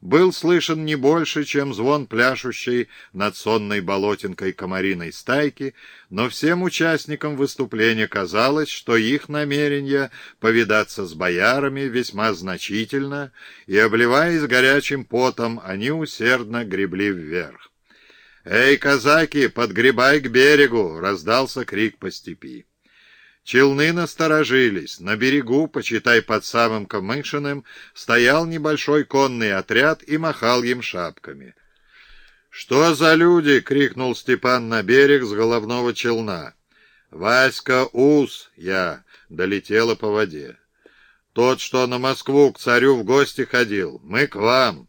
был слышен не больше, чем звон пляшущей над сонной болотинкой комариной стайки, но всем участникам выступления казалось, что их намерение повидаться с боярами весьма значительно, и, обливаясь горячим потом, они усердно гребли вверх. «Эй, казаки, подгребай к берегу!» — раздался крик по степи. Челны насторожились. На берегу, почитай под самым Камышиным, стоял небольшой конный отряд и махал им шапками. «Что за люди?» — крикнул Степан на берег с головного челна. «Васька Ус, я!» — долетела по воде. «Тот, что на Москву к царю в гости ходил. Мы к вам!»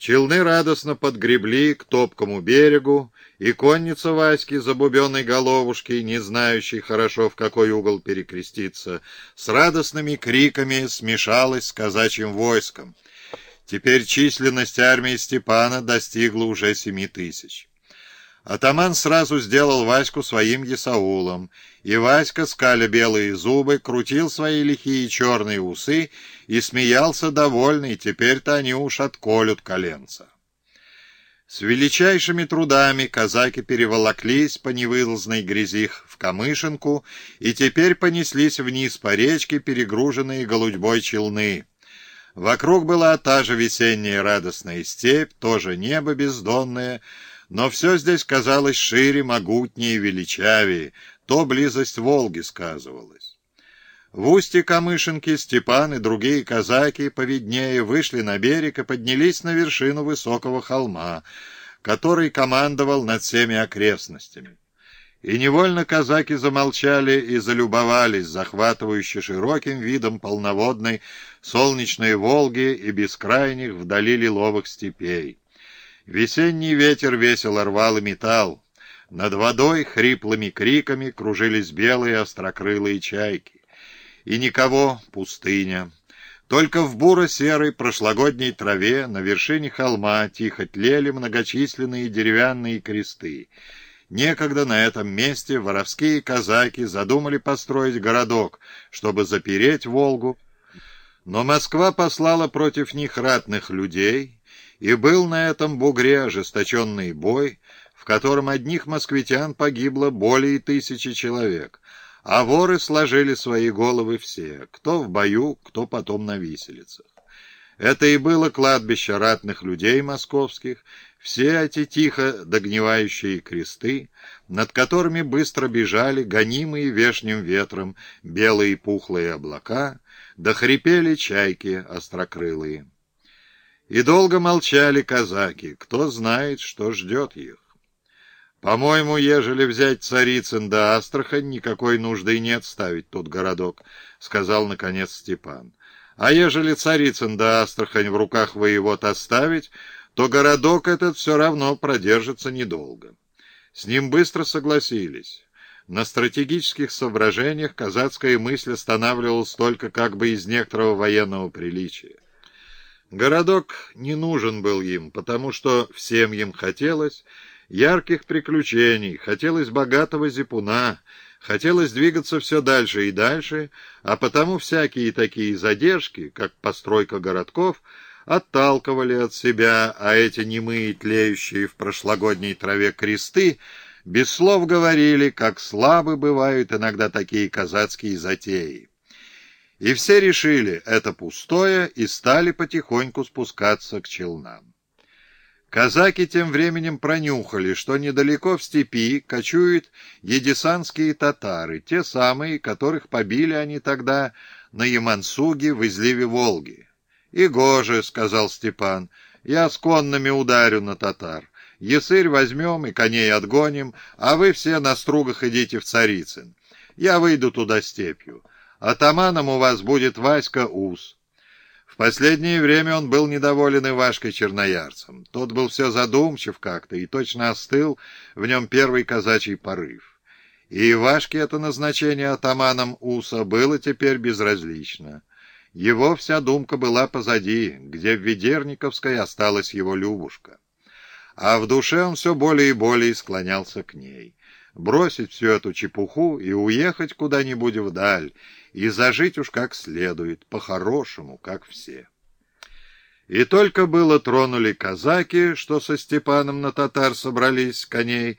Челны радостно подгребли к топкому берегу, и конница Васьки, забубенной головушки, не знающей хорошо, в какой угол перекреститься, с радостными криками смешалась с казачьим войском. Теперь численность армии Степана достигла уже семи тысяч. Атаман сразу сделал Ваську своим Есаулом, и Васька, скаля белые зубы, крутил свои лихие черные усы и смеялся довольный, теперь-то они уж отколют коленца. С величайшими трудами казаки переволоклись по невылазной грязи в Камышинку и теперь понеслись вниз по речке, перегруженные голудьбой челны. Вокруг была та же весенняя радостная степь, тоже небо бездонное, но все здесь казалось шире, могутнее, величавее, то близость Волги сказывалась. В устье Камышинки Степан и другие казаки, повиднее, вышли на берег и поднялись на вершину высокого холма, который командовал над всеми окрестностями. И невольно казаки замолчали и залюбовались захватывающе широким видом полноводной солнечной Волги и бескрайних вдали лиловых степей. Весенний ветер весело рвал и металл. Над водой хриплыми криками кружились белые острокрылые чайки. И никого пустыня. Только в буро-серой прошлогодней траве на вершине холма тихо тлели многочисленные деревянные кресты. Некогда на этом месте воровские казаки задумали построить городок, чтобы запереть Волгу, но Москва послала против них ратных людей — и был на этом бугре ожесточенный бой, в котором одних москвитян погибло более тысячи человек, а воры сложили свои головы все, кто в бою, кто потом на виселицах. Это и было кладбище ратных людей московских, все эти тихо догнивающие кресты, над которыми быстро бежали, гонимые вешним ветром, белые пухлые облака, да хрипели чайки острокрылые. И долго молчали казаки, кто знает, что ждет их. По-моему, ежели взять Царицын да Астрахань, никакой нужды нет ставить тут городок, — сказал, наконец, Степан. А ежели Царицын да Астрахань в руках воевод оставить, то городок этот все равно продержится недолго. С ним быстро согласились. На стратегических соображениях казацкая мысль останавливалась только как бы из некоторого военного приличия. Городок не нужен был им, потому что всем им хотелось ярких приключений, хотелось богатого зипуна, хотелось двигаться все дальше и дальше, а потому всякие такие задержки, как постройка городков, отталкивали от себя, а эти немые, тлеющие в прошлогодней траве кресты, без слов говорили, как слабы бывают иногда такие казацкие затеи. И все решили это пустое и стали потихоньку спускаться к челнам. Казаки тем временем пронюхали, что недалеко в степи кочуют едесанские татары, те самые, которых побили они тогда на Ямансуге в изливе Волги. «И гоже», — сказал Степан, — «я с конными ударю на татар. Ясырь возьмем и коней отгоним, а вы все на стругах идите в Царицын. Я выйду туда степью. Атаманом у вас будет Васька Ус. В последнее время он был недоволен Ивашкой Черноярцем. Тот был все задумчив как-то и точно остыл в нем первый казачий порыв. И Ивашке это назначение атаманом Уса было теперь безразлично. Его вся думка была позади, где в Ведерниковской осталась его Любушка. А в душе он все более и более склонялся к ней. Бросить всю эту чепуху и уехать куда-нибудь вдаль, и зажить уж как следует, по-хорошему, как все. И только было тронули казаки, что со Степаном на татар собрались коней,